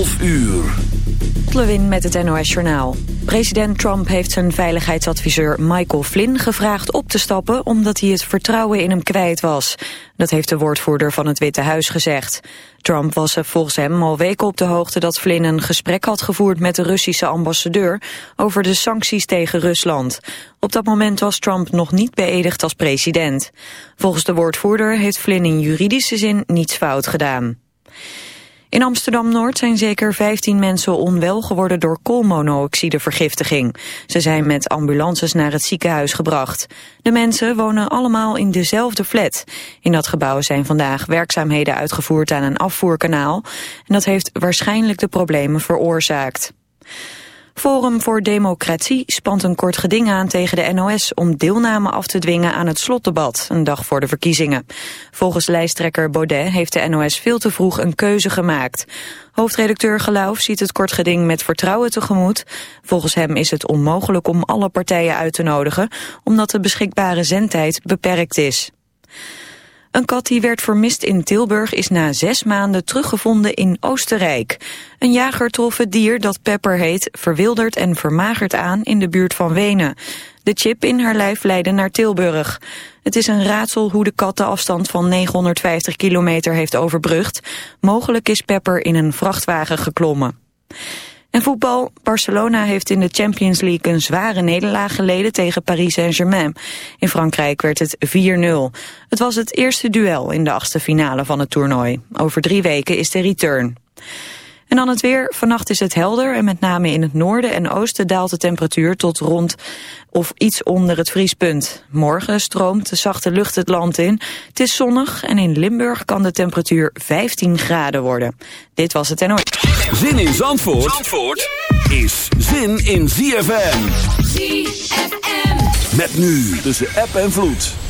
11 uur. Met het NOS Journaal. President Trump heeft zijn veiligheidsadviseur Michael Flynn gevraagd op te stappen omdat hij het vertrouwen in hem kwijt was. Dat heeft de woordvoerder van het Witte Huis gezegd. Trump was volgens hem al weken op de hoogte dat Flynn een gesprek had gevoerd met de Russische ambassadeur over de sancties tegen Rusland. Op dat moment was Trump nog niet beëdigd als president. Volgens de woordvoerder heeft Flynn in juridische zin niets fout gedaan. In Amsterdam-Noord zijn zeker 15 mensen onwel geworden door koolmonoxidevergiftiging. Ze zijn met ambulances naar het ziekenhuis gebracht. De mensen wonen allemaal in dezelfde flat. In dat gebouw zijn vandaag werkzaamheden uitgevoerd aan een afvoerkanaal. En dat heeft waarschijnlijk de problemen veroorzaakt. Forum voor Democratie spant een kort geding aan tegen de NOS om deelname af te dwingen aan het slotdebat, een dag voor de verkiezingen. Volgens lijsttrekker Baudet heeft de NOS veel te vroeg een keuze gemaakt. Hoofdredacteur Geloof ziet het kort geding met vertrouwen tegemoet. Volgens hem is het onmogelijk om alle partijen uit te nodigen, omdat de beschikbare zendtijd beperkt is. Een kat die werd vermist in Tilburg is na zes maanden teruggevonden in Oostenrijk. Een jager trof het dier, dat Pepper heet, verwilderd en vermagerd aan in de buurt van Wenen. De chip in haar lijf leidde naar Tilburg. Het is een raadsel hoe de kat de afstand van 950 kilometer heeft overbrugd. Mogelijk is Pepper in een vrachtwagen geklommen. En voetbal. Barcelona heeft in de Champions League een zware nederlaag geleden tegen Paris Saint-Germain. In Frankrijk werd het 4-0. Het was het eerste duel in de achtste finale van het toernooi. Over drie weken is de return. En dan het weer. Vannacht is het helder en met name in het noorden en oosten daalt de temperatuur tot rond of iets onder het vriespunt. Morgen stroomt de zachte lucht het land in. Het is zonnig en in Limburg kan de temperatuur 15 graden worden. Dit was het NOS. Zin in Zandvoort, Zandvoort is zin in ZFM. ZFM. Met nu tussen app en vloed.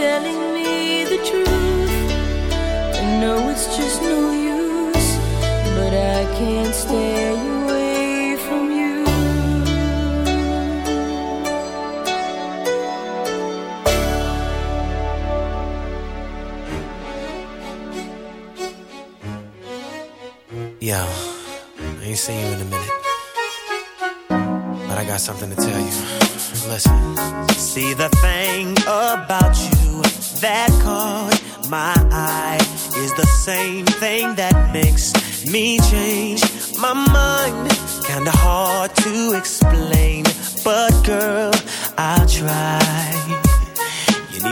telling me the truth. I know it's just no use, but I can't stay away from you. I ain't seen you in a minute, but I got something to tell you. Listen.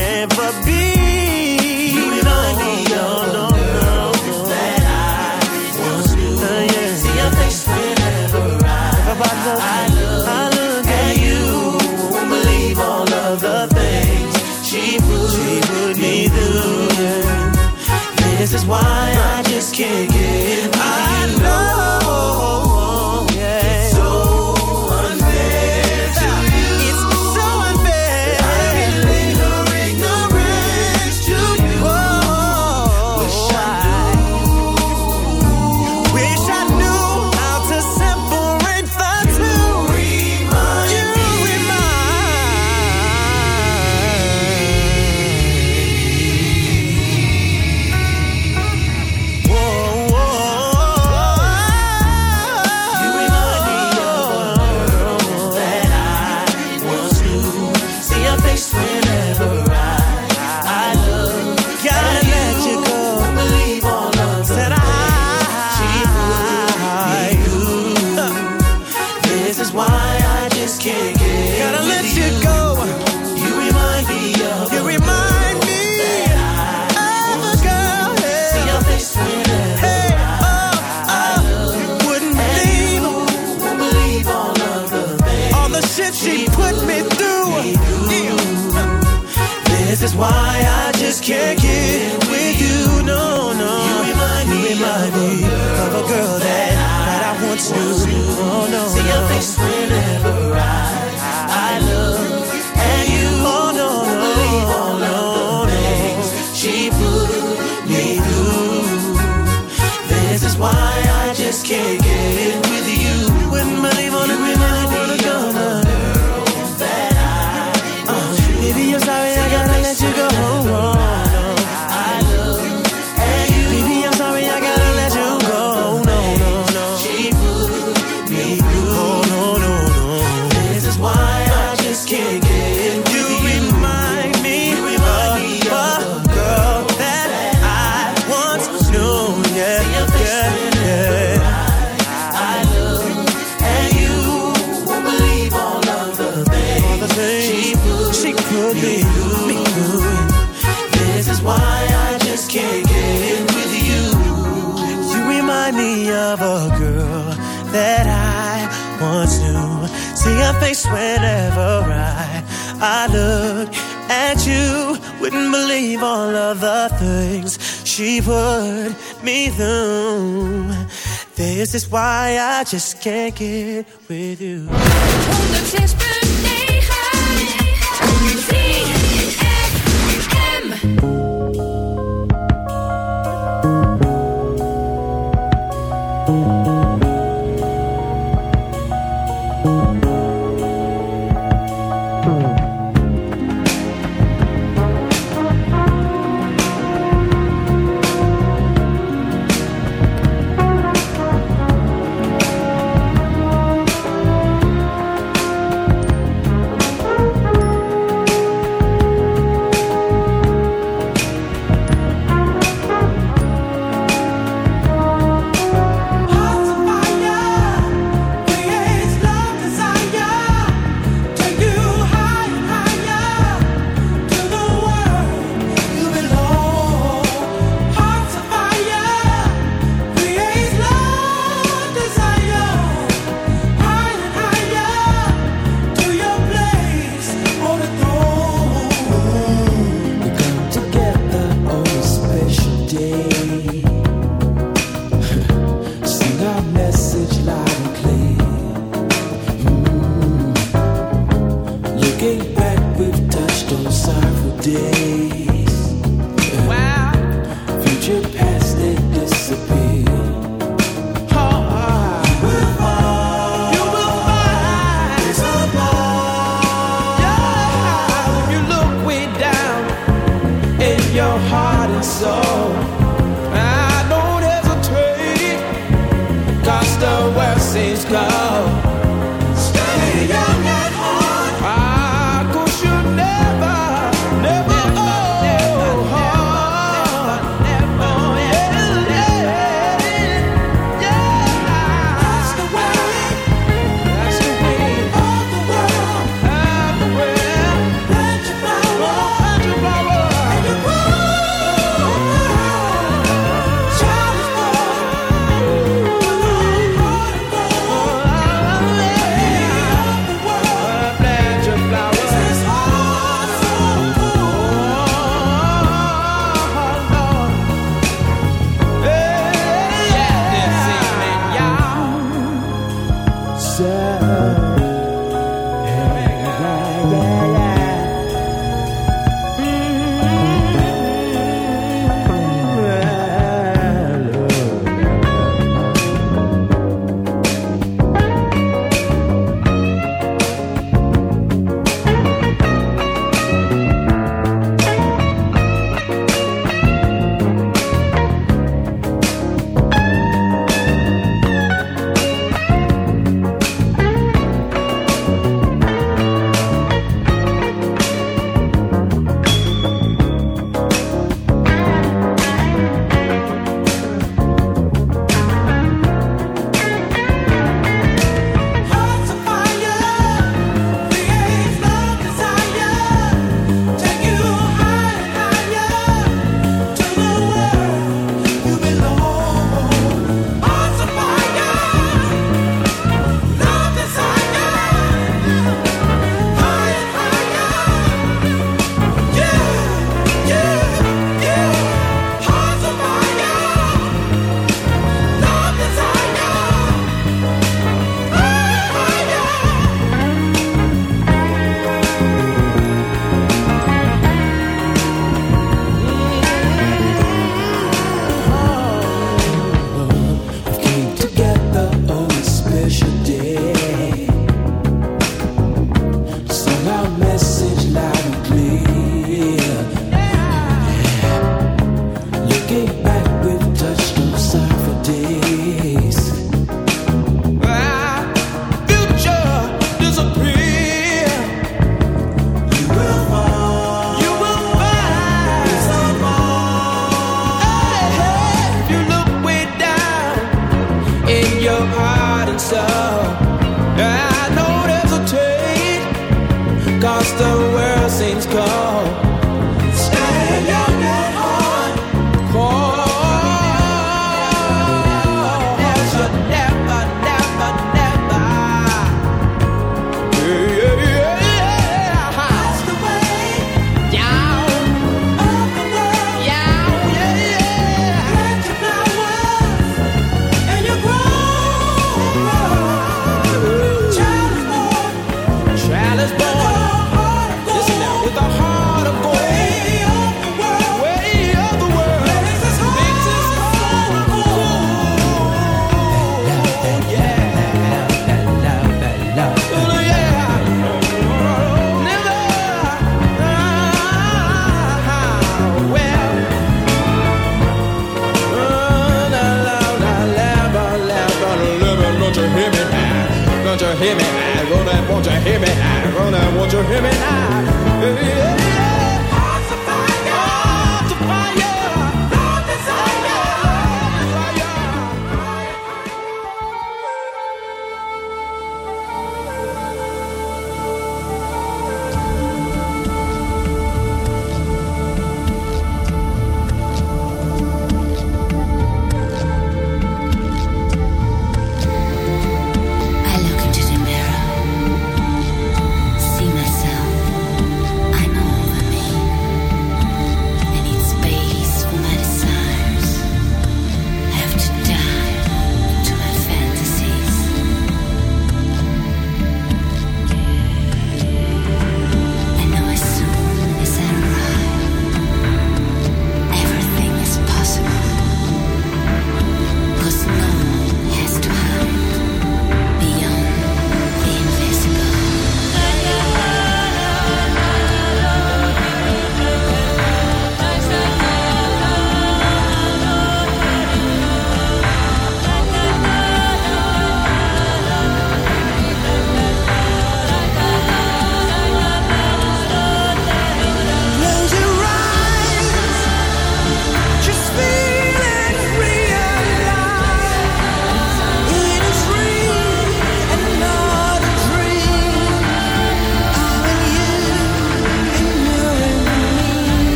never be. You don't all that I once knew. See your face whenever I, I look, you. Won't believe all of the things she me. This is why I just can't get would meet them. This is why I just can't get with you.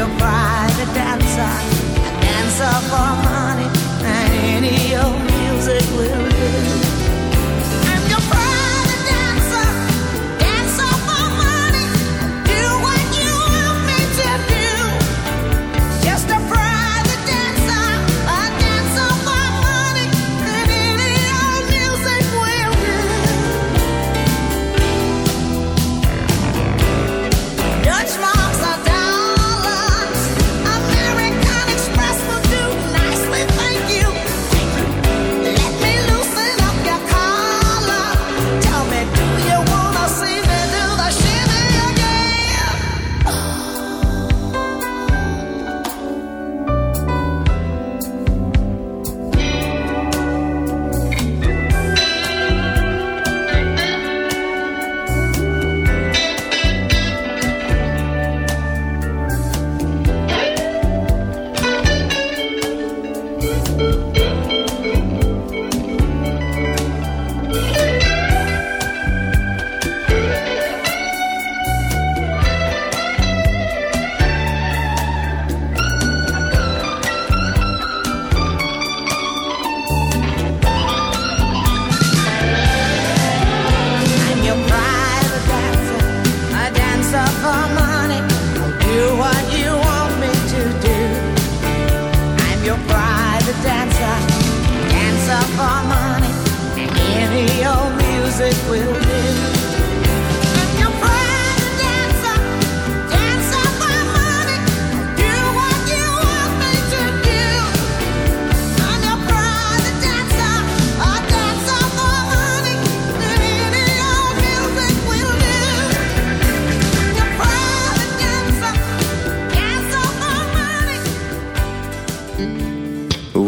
your private dancer, a dancer for money, and any old music will do.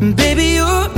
Baby, you're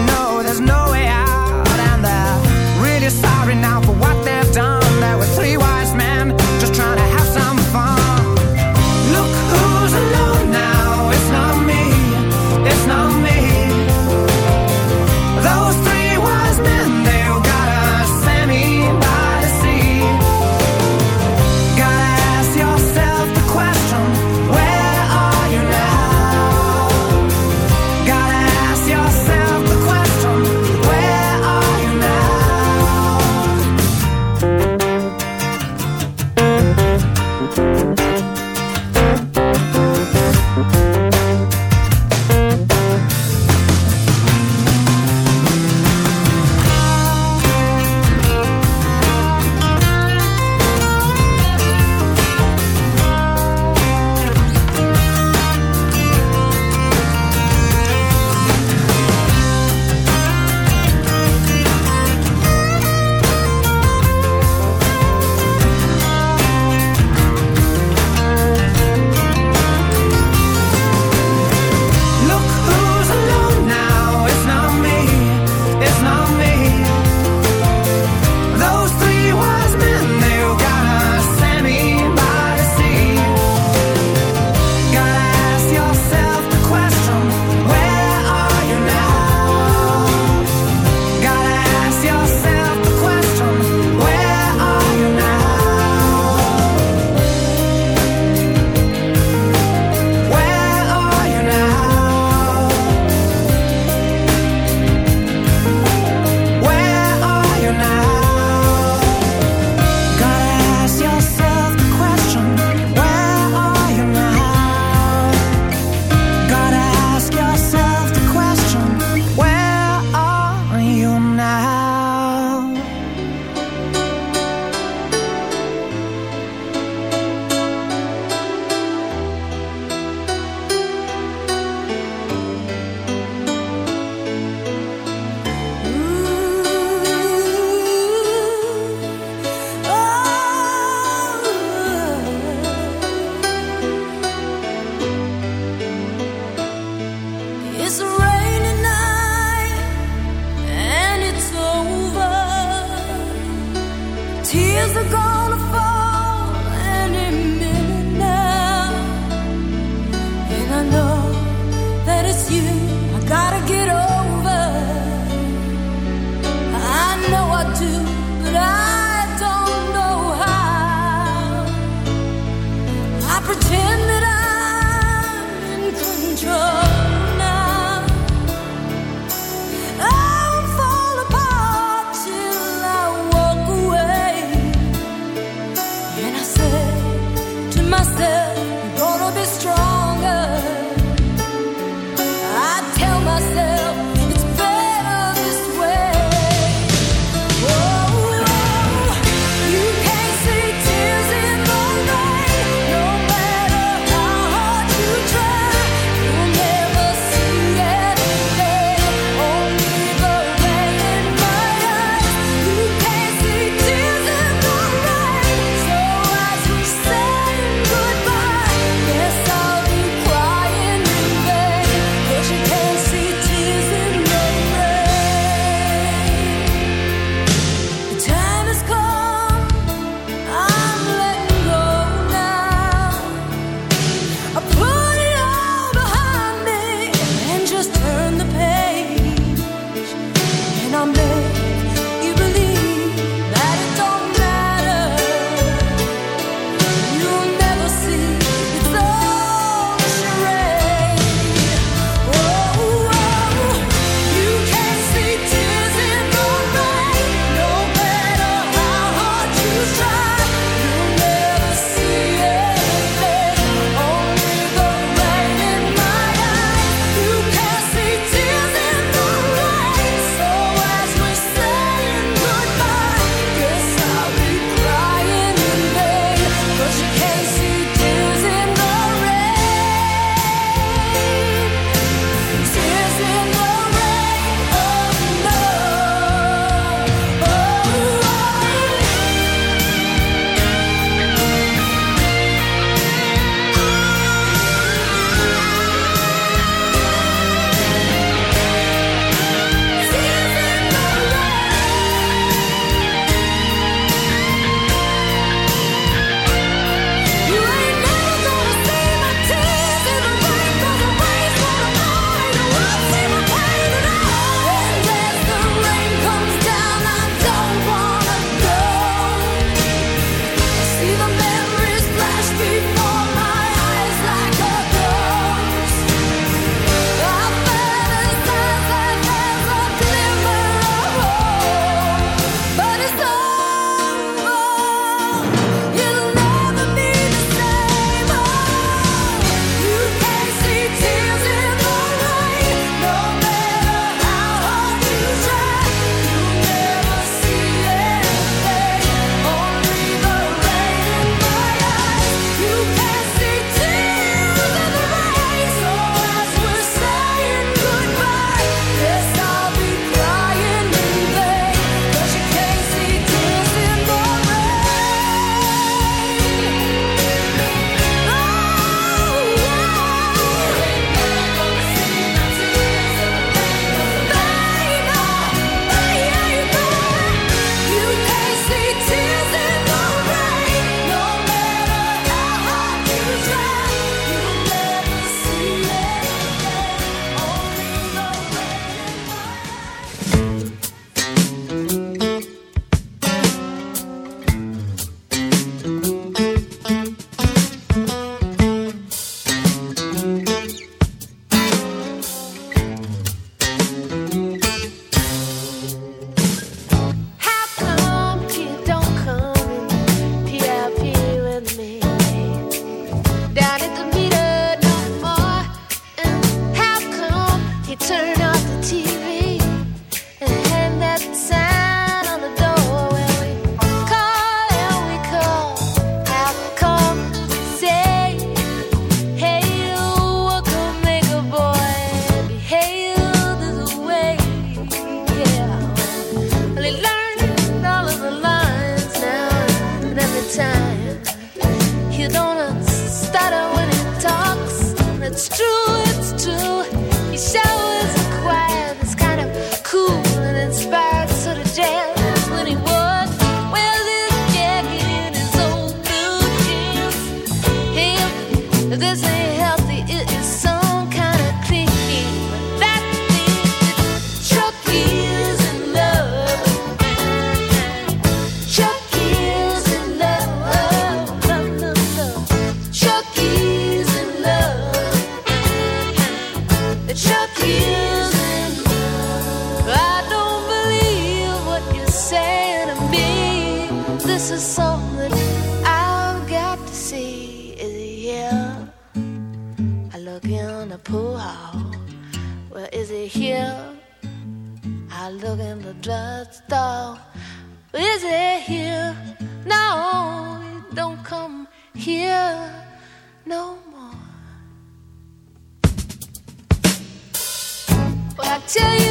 I tell you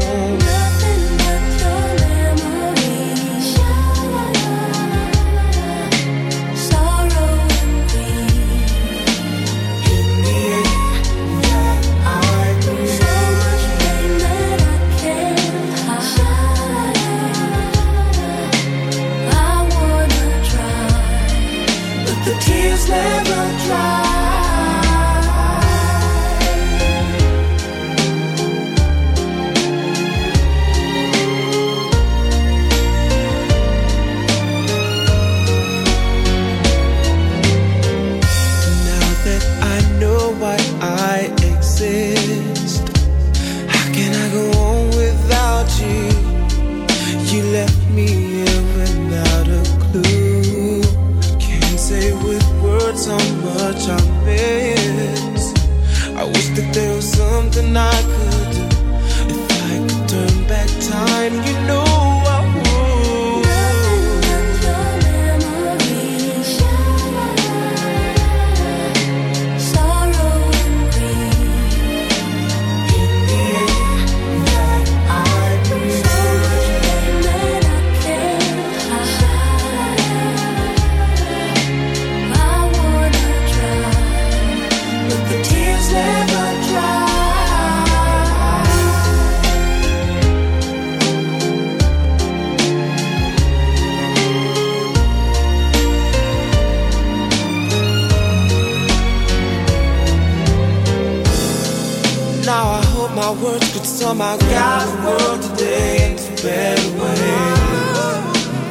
It's time I got the world today into a better way.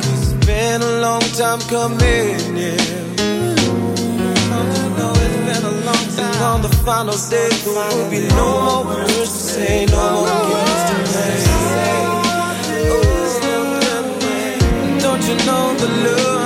Cause it's been a long time coming, yeah. I know it's been a long time. And on the final day, there will be no more words to say, no more games to play. Oh, Don't you know the love?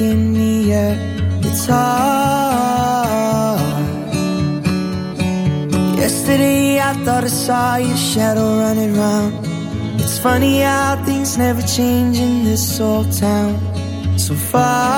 In the air. It's hard. Yesterday I thought I saw your shadow running round. It's funny how things never change in this old town. So far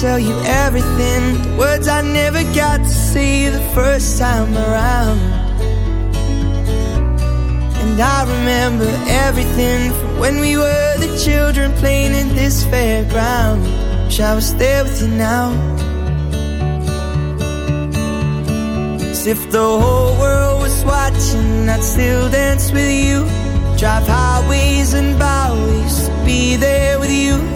Tell you everything, the words I never got to say the first time around. And I remember everything from when we were the children playing in this fairground. Shall I stay with you now? As if the whole world was watching, I'd still dance with you. Drive highways and byways, be there with you.